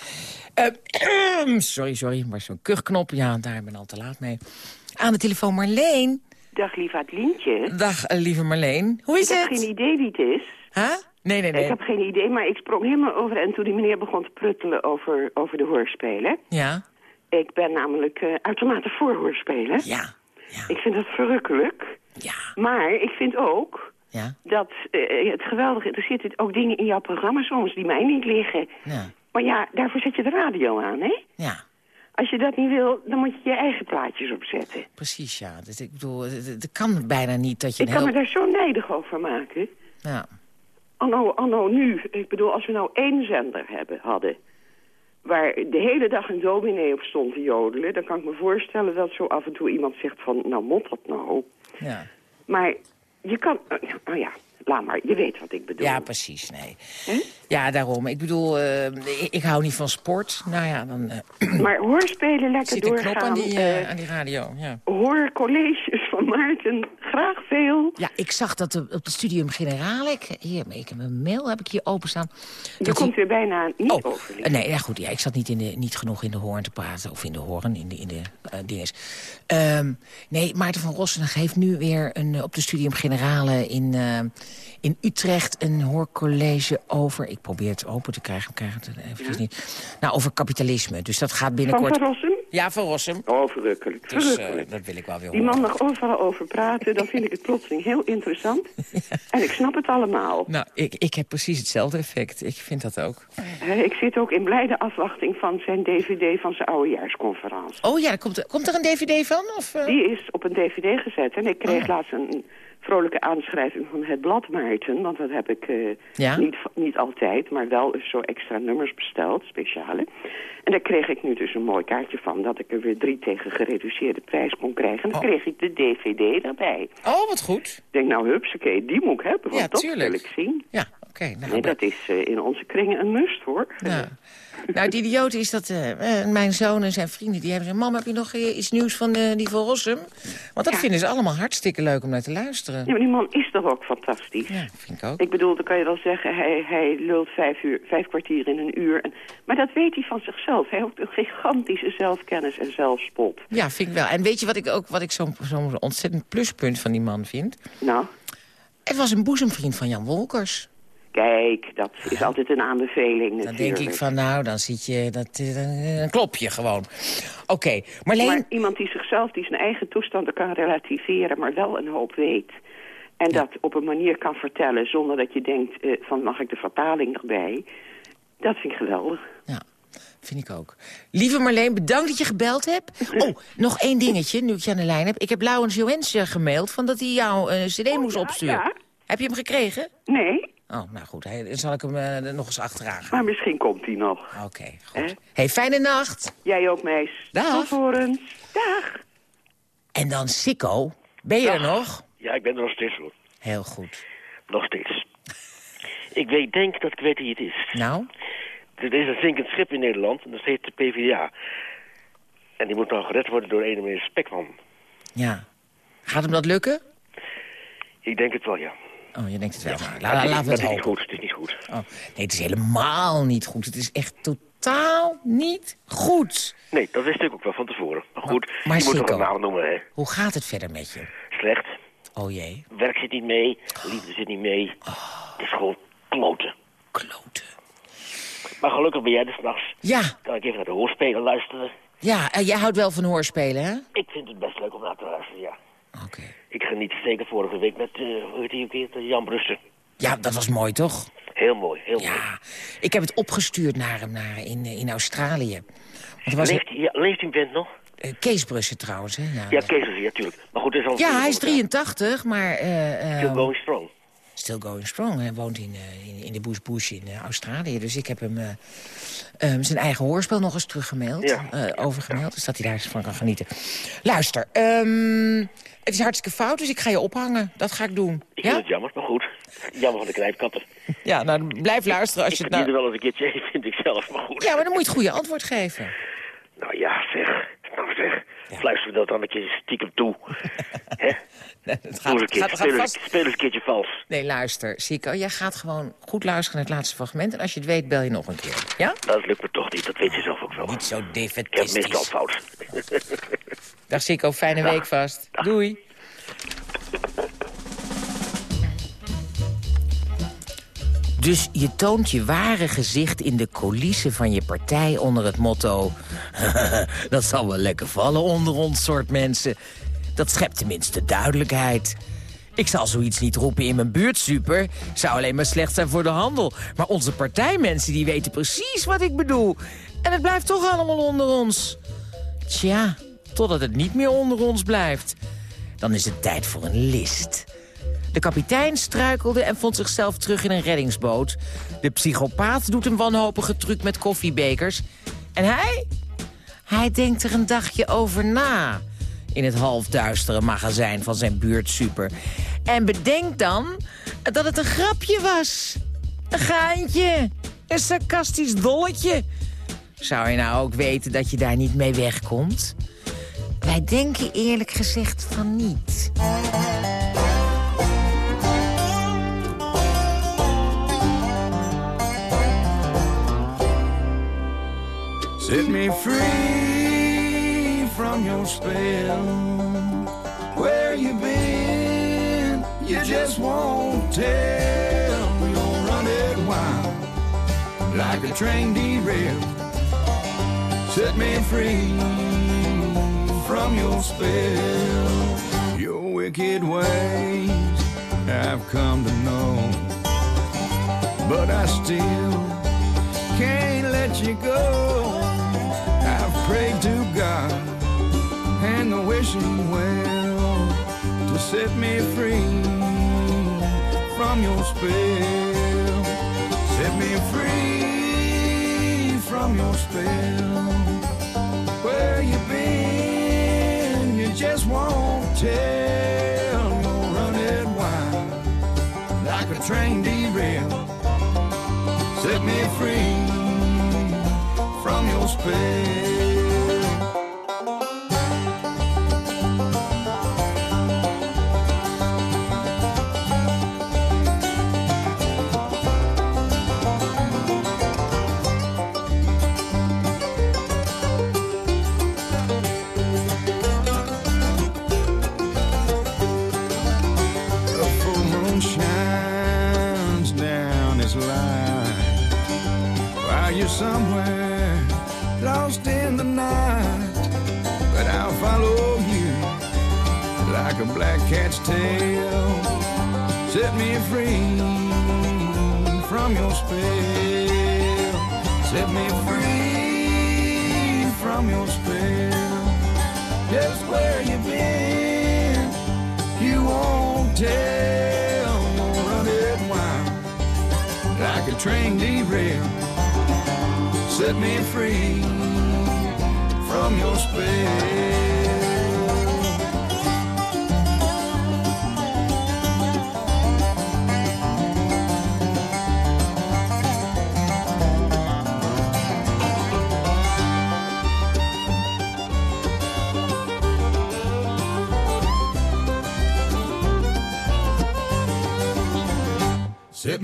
Eh, sorry, sorry, maar zo'n kuchknop, ja, daar ben ik al te laat mee. Aan de telefoon Marleen.
Dag lief Adelientje.
Dag, eh, lieve Marleen. Hoe is
ik
het?
heb geen idee wie het is.
Huh? Nee, nee, nee.
Ik heb geen idee, maar ik sprong helemaal over en toen die meneer begon te pruttelen over, over de hoorspelen.
Ja?
Ik ben namelijk eh uitermate voor hoorspelen.
Ja.
Ik vind dat verrukkelijk.
Ja.
Maar ik vind ook
Ja.
dat eh, het geweldige... Er zitten ook dingen in jouw programma soms die mij niet liggen.
Ja.
Maar ja, daarvoor zet je de radio aan, hè?
Ja.
Als je dat niet wil, dan moet je je eigen plaatjes opzetten.
Precies, ja. Dus ik bedoel, het, kan bijna niet dat je
Ik kan me daar zo nijdig over maken.
Ja.
Anno, anno nu, ik bedoel, als we nou één zender hebben, hadden... waar de hele dag een dominee op stond te jodelen... dan kan ik me voorstellen dat zo af en toe iemand zegt van... nou, mot dat nou?
Ja.
Maar je kan... Oh ja, laat maar, je weet wat ik bedoel.
Ja, precies, nee. Ja, daarom. Ik bedoel, eh, ik, ik hou niet van sport. Nou ja, dan... eh,
Maar hoorspelen lekker
zit
doorgaan.
knop aan die, eh, aan die radio, ja.
hoor colleges van Maarten, graag veel.
Ja, ik zag dat op het Studium Generale... Ik, hier, ik heb een mail heb ik hier openstaan.
Je
dat
komt
die-
weer bijna niet
Oh,
over.
nee, ja, goed. Ja, ik zat niet, in de, niet genoeg in de hoorn te praten. Of in de hoorn, in de, in de eh, dinges. Ehm, nee, Maarten van Rossen geeft nu weer een, op de Studium Generale in, eh, in Utrecht... een hoorcollege over... Ik probeer het open te krijgen, ik krijg het eventjes niet. Nou, over kapitalisme. Dus dat gaat binnenkort...
Van Rossum?
Ja, Van Rossum.
Oh, verrukkelijk.
Dus eh, dat wil ik wel weer
Die
horen.
man mag overal over praten, dan vind ik het plotseling heel interessant. En ik snap het allemaal.
Nou, ik, ik heb precies hetzelfde effect. Ik vind dat ook.
Ik zit ook in blijde afwachting van zijn dvd van zijn oudejaarsconferentie.
Oh ja, komt, er- komt er een dvd van? Of, eh?
Die is op een dvd gezet en ik kreeg
Oh.
laatst een vrolijke aanschrijving van het blad Maarten. Want dat heb ik eh,
Ja?
niet, niet altijd, maar wel zo extra nummers besteld, speciale. En daar kreeg ik nu dus een mooi kaartje van dat ik er weer drie tegen gereduceerde prijs kon krijgen. En dan kreeg ik de dvd daarbij.
Oh, wat goed.
Ik denk, nou hupsakee, die moet ik hebben, want
Ja,
dat
tuurlijk.
wil ik zien.
Ja, oké. nou,
nee, dat is eh, in onze kringen een must, hoor.
Ja. Nou, het idiote is dat eh, eh, mijn zoon en zijn vrienden... die hebben gezegd... mam, heb je nog eh, iets nieuws van eh, die Van Rossum? Want dat vinden ze allemaal hartstikke leuk om naar te luisteren.
Ja, maar die man is toch ook fantastisch?
Ja, vind ik ook.
Ik bedoel, dan kan je wel zeggen, hij, hij lult vijf, uur, vijf kwartier in een uur. En, maar dat weet hij van zichzelf. Hij heeft een gigantische zelfkennis en zelfspot.
Ja, vind ik wel. En weet je wat ik ook wat ik zo'n zo'n ontzettend pluspunt van die man vind?
Nou?
Het was een boezemvriend van Jan Wolkers.
Kijk, dat is altijd een aanbeveling
Dan
natuurlijk.
denk ik van, nou, dan zit je... Dat, eh, dan- dan klop je gewoon. Oké, Marleen...
Maar iemand die zichzelf, die zijn eigen toestanden kan relativeren... maar wel een hoop weet... en dat op een manier kan vertellen zonder dat je denkt... eh, van mag ik de vertaling erbij? Dat vind ik geweldig.
Vind ik ook. Lieve Marleen, bedankt dat je gebeld hebt. Oh, nog één dingetje, nu ik je aan de lijn heb. Ik heb Laurens Joens eh, gemaild van dat hij jouw eh, cd moest opsturen.
ja.
Heb je hem gekregen?
Nee,
Oh, nou goed, dan zal ik hem eh, er nog eens achteraan gaan.
maar misschien komt hij nog.
Oké, goed. Hey, fijne nacht.
Jij ook, meis.
Dag.
Tot horens. Dag.
En dan Sikko. Ben je er nog?
Ja, ik ben er nog steeds hoor.
Heel goed.
Nog steeds. Ik weet, denk dat ik weet wie het is.
Nou?
Er is een zinkend schip in Nederland en dat heet de PvdA. En die moet nou gered worden door een meneer Spekman.
Ja. Gaat hem dat lukken?
Ik denk het wel, ja.
Oh, je denkt het wel. Nou,
Maar
la-
maar
het
het is niet goed. Het is niet goed.
Oh, nee, het is helemaal niet goed. Het is echt totaal niet goed.
Nee, dat wist ik ook wel van tevoren. Maar goed,
maar
je moet toch
Sikko.
een naam noemen, hè.
Hoe gaat het verder met je?
Slecht.
Oh jee.
Werk zit niet mee. Liefde zit niet mee. Het is gewoon kloten.
Kloten.
Maar gelukkig ben jij er s'nachts.
Ja.
Kan ik even naar de hoorspelen luisteren.
Ja, eh, jij houdt wel van hoorspelen, hè?
Ik vind het best leuk om naar te luisteren, ja. Oké. Zeker vorige week met, eh hoe heet die Jan Brussen.
Ja, dat was mooi, toch?
Heel mooi, heel mooi.
Ik heb het opgestuurd naar hem naar, in, eh, in Australië. Want was
Leeft, ja, leeft die vent nog?
eh, Kees Brussen trouwens, hè? Ja,
Ja, Kees hier, natuurlijk. Maar goed, is al...
ja hij is 83, maar...
Still going strong.
Still going strong. Hij woont in, eh, in, in de Bush Bush in eh, Australië. Dus ik heb hem eh, zijn eigen hoorspel nog eens teruggemaild.
Ja.
overgemaild, dus dat hij daar eens van kan genieten. Luister, ehm, het is hartstikke fout, dus ik ga je ophangen. Dat ga ik doen.
Ik
ja?
vind het jammer, maar goed. Jammer van de knijpkatten.
Ja, nou, blijf luisteren als je
ik
het nou...
er wel eens een keertje, vind ik zelf, maar goed.
Ja, maar dan moet je het goede antwoord geven.
Nou ja, zeg. Nou zeg. Fluister me dat dan een keer stiekem toe. Hè?
Het
Doe eens
gaat,
een keer.
gaat,
speel,
vast...
speel een keertje vals.
Nee, luister, Sico, jij gaat gewoon goed luisteren naar het laatste fragment. En als je het weet, bel je nog een keer. Ja?
Dat lukt me toch niet, dat weet je zelf ook wel.
Niet zo
Ik heb
defetistisch.
meestal fout.
Dag Sico, fijne
Dag.
week vast. Doei. Dus je toont je ware gezicht in de coulissen van je partij onder het motto... dat zal wel lekker vallen onder ons soort mensen. Dat schept tenminste duidelijkheid. Ik zal zoiets niet roepen in mijn buurt, super. Zou alleen maar slecht zijn voor de handel. Maar onze partijmensen die weten precies wat ik bedoel. En het blijft toch allemaal onder ons. Tja, totdat het niet meer onder ons blijft. Dan is het tijd voor een list. De kapitein struikelde en vond zichzelf terug in een reddingsboot. De psychopaat doet een wanhopige truc met koffiebekers. En hij? Hij denkt er een dagje over na. In het halfduistere magazijn van zijn buurt super. En bedenkt dan dat het een grapje was. Een gaantje. Een sarcastisch dolletje. Zou je nou ook weten dat je daar niet mee wegkomt? Wij denken eerlijk gezegd van niet.
Set me free from your spell. Where you been? You just won't tell. You'll run it wild like a train derailed. Set me free from your spell. Your wicked ways I've come to know, but I still can't let you go. Prayed to God and the wishing well to set me free from your spell. Set me free from your spell. Where you been? You just won't tell. You'll run it wild like a train derailed. Set me free from your spell. Like a black cat's tail. Set me free from your spell. Set me free from your spell. Just where you been, you won't tell. You're running wild like a train derailed. Set me free from your spell.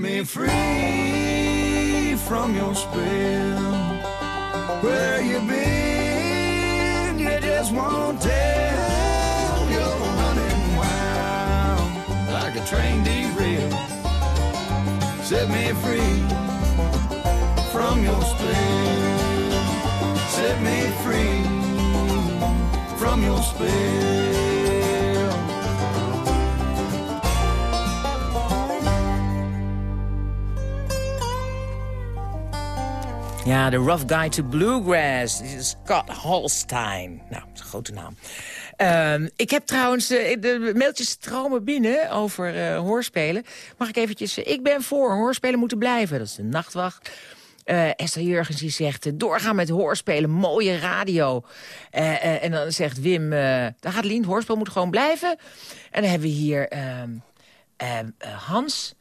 Me free from your spell. Where you been, you just won't tell. You're running wild like a train derailed. Set me free from your spell. Set me free from your spell.
Ja, de Rough Guy to Bluegrass. Scott Holstein. Nou, dat is een grote naam. Ehm, ik heb trouwens, eh, de mailtjes stromen binnen over eh, hoorspelen. Mag ik eventjes... eh, ik ben voor, hoorspelen moeten blijven. Dat is de nachtwacht. Eh, Esther Jurgens die zegt, doorgaan met hoorspelen, mooie radio. En dan zegt Wim, daar gaat Lien, hoorspel moet gewoon blijven. En dan hebben we hier ehm, ehm, eh, Hans...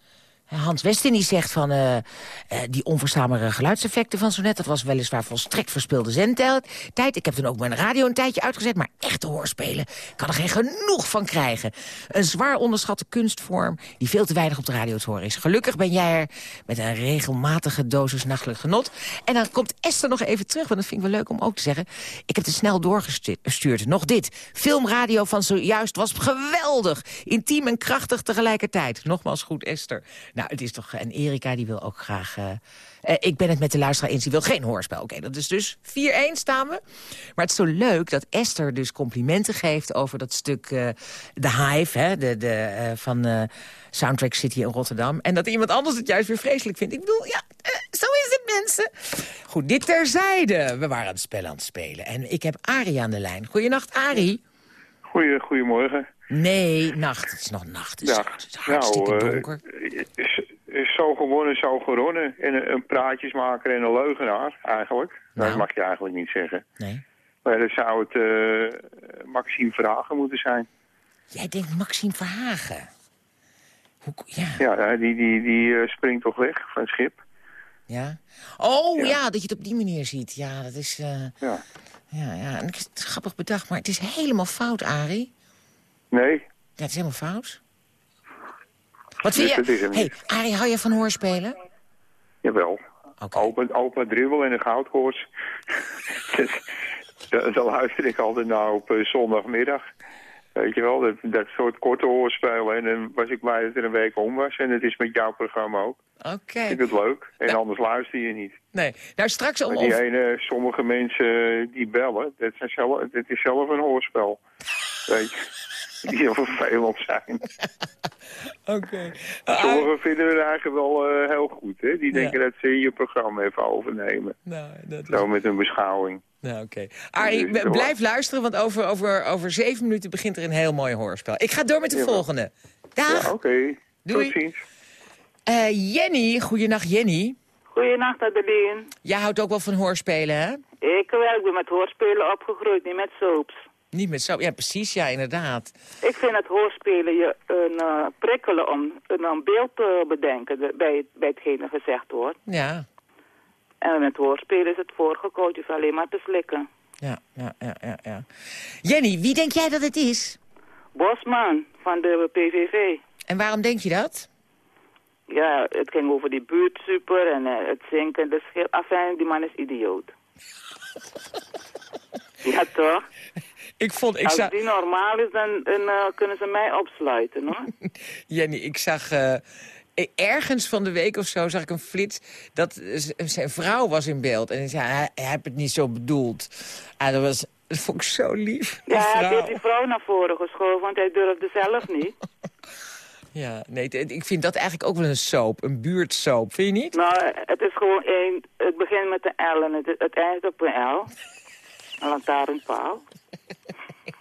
Hans Westin die zegt van eh, eh, die onverstaanbare geluidseffecten van zo net... dat was weliswaar volstrekt verspilde zendtijd. Ik heb toen ook mijn radio een tijdje uitgezet... maar echte hoorspelen kan er geen genoeg van krijgen. Een zwaar onderschatte kunstvorm die veel te weinig op de radio te horen is. Gelukkig ben jij er met een regelmatige dosis nachtelijk genot. En dan komt Esther nog even terug, want dat vind ik wel leuk om ook te zeggen. Ik heb het snel doorgestuurd. Nog dit. Filmradio van zojuist was geweldig. Intiem en krachtig tegelijkertijd. Nogmaals goed, Esther. Nou, het is toch... En Erika, die wil ook graag... eh, eh, ik ben het met de luisteraar eens, die wil geen hoorspel. Oké, dat is dus 4-1 staan we. Maar het is zo leuk dat Esther dus complimenten geeft... over dat stuk eh The Hive, hè, de, de, eh, van eh, Soundtrack City in Rotterdam. En dat iemand anders het juist weer vreselijk vindt. Ik bedoel, ja, eh, zo is het, mensen. Goed, dit terzijde. We waren het spel aan het spelen. En ik heb Arie aan de lijn. Goedenacht, Arie.
Goeie, goedemorgen.
Nee, nacht. Het is nog nacht. Het is,
Dag.
het is hartstikke
nou, eh, is, is zo gewonnen, zo geronnen. En een, praatjesmaker en een leugenaar, eigenlijk. Dat mag je eigenlijk niet zeggen.
Nee.
Maar dan zou het eh Maxime Verhagen moeten zijn.
Jij denkt Maxime Verhagen. Hoe, ja.
Ja, die, die, die eh, springt toch weg van het schip.
Ja? Oh ja.
Ja.
dat je het op die manier ziet. Ja, dat is... eh,
Ja.
ja, ja. En ik- het is grappig bedacht, maar het is helemaal fout, Arie.
Nee,
het is helemaal fout. Wat vind
dat
je... hey,
niet.
Arie, hou je van hoorspelen?
jawel. Open, open dribbel en een goudkoorts. Daar daar luister ik altijd naar op eh, zondagmiddag. Weet je wel, dat, dat soort korte hoorspelen. En dan was ik blij dat er een week om was. En het is met jouw programma ook.
Oké.
Ik vind het leuk. En anders luister je niet.
Nee. Nou, straks om...
Maar die ene, sommige mensen die bellen, dat, zijn zelf, dat is zelf een hoorspel. Weet je, die heel vervelend zijn.
Oké.
Sommigen vinden het eigenlijk wel eh, heel goed. Hè? Die denken dat ze je programma even overnemen.
Nou, dat is...
Zo met een beschouwing.
Nou, oké. Arie,
Dus,
b- blijf luisteren, want over, over, over zeven minuten begint er een heel mooi hoorspel. Ik ga door met de volgende. Dag.
Ja, oké.
Doei.
Tot ziens.
Eh, Jenny, goeienacht Jenny.
Goedenacht Adeline.
Jij houdt ook wel van hoorspelen, hè?
Ik, wel, ik ben met hoorspelen opgegroeid, niet met soaps.
Niet met zo... Ja, precies, ja, inderdaad.
Ik vind het hoorspelen je een eh, prikkelen om een, beeld te bedenken de- bij, bij hetgene gezegd wordt.
Ja,
En met hoorspelen is het voorgekoud, je hoeft alleen maar te slikken.
ja, ja, ja, ja, ja. Jenny, wie denk jij dat het is?
Bosman van de PVV.
En waarom denk je dat?
Ja, het ging over die buurtsuper en eh, het zinken, de schil. Afijn, die man is idioot. ja, toch?
Ik vond... Ik
Als
zag...
die normaal is, dan, dan eh, kunnen ze mij opsluiten, hoor.
Jenny, ik zag... eh, ergens van de week of zo zag ik een flits... dat zijn vrouw was in beeld. En hij zei, hij, hij heeft het niet zo bedoeld. Ah, dat, was, dat vond ik zo lief.
Ja, hij heeft die vrouw naar voren geschoven, want hij durfde zelf niet.
Ja, nee, ik vind dat eigenlijk ook wel een soap, een buurtsoap, vind je niet?
Nou, het is gewoon één, het begint met een L en het, het eindigt op een L. Een lantaarnpaal.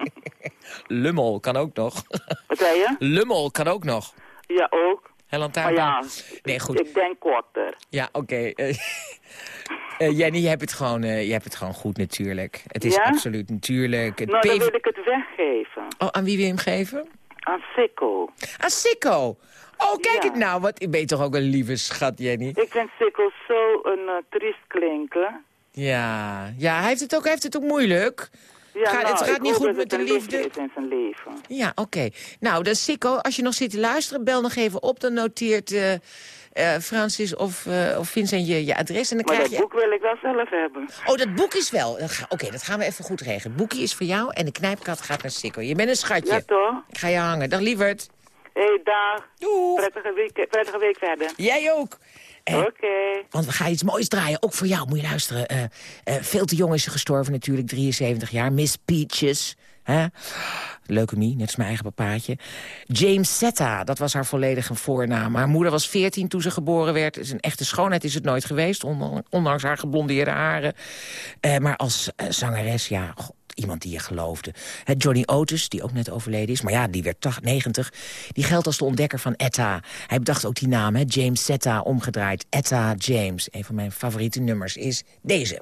Lummel kan ook nog.
Wat zei je?
Lummel kan ook nog.
Ja, ook.
Een lantaarnpaal.
ja,
nee, goed.
ik denk korter.
Ja, oké. Okay. Uh, Jenny, je hebt, het gewoon, uh, je hebt het gewoon goed natuurlijk. Het is
ja?
absoluut natuurlijk. Het
nou, dan wil ik het weggeven.
Oh, aan wie wil je hem geven?
Aan Sikko.
Aan Sikko? Oh, kijk het nou. Wat, ben je toch ook een lieve schat, Jenny?
Ik vind Sikko zo een uh, triest klinken.
Ja, ja hij, heeft het ook, hij heeft het ook moeilijk.
Ja, nou,
het gaat niet goed met de liefde.
is in zijn leven.
Ja, oké. Okay. Nou, dan Sikko, als je nog zit te luisteren, bel nog even op. Dan noteert uh, uh, Francis of, uh, of Vincent je, je adres. En dan
maar
krijg
dat
je...
boek wil ik wel zelf hebben.
Oh, dat boek is wel. Oké, okay, dat gaan we even goed regelen. Het boekje is voor jou en de knijpkat gaat naar Sikko. Je bent een schatje.
Ja, toch?
Ik ga je hangen. Dag, lieverd.
Hé, hey, dag.
Doeg.
Prettige week, prettige week verder.
Jij ook.
Oké. Okay.
Want we gaan iets moois draaien, ook voor jou. Moet je luisteren. Uh, uh, veel te jong is ze gestorven natuurlijk, 73 jaar. Miss Peaches. Hè? Leukemie, net als mijn eigen papaatje. James Setta, dat was haar volledige voornaam. Haar moeder was 14 toen ze geboren werd. Een echte schoonheid is het nooit geweest, ondanks haar geblondeerde haren. Uh, maar als zangeres, ja, iemand die je geloofde. He, Johnny Otis, die ook net overleden is, maar ja, die werd 90. Die geldt als de ontdekker van Etta. Hij bedacht ook die naam, James Setta, omgedraaid. Etta James. Een van mijn favoriete nummers is deze.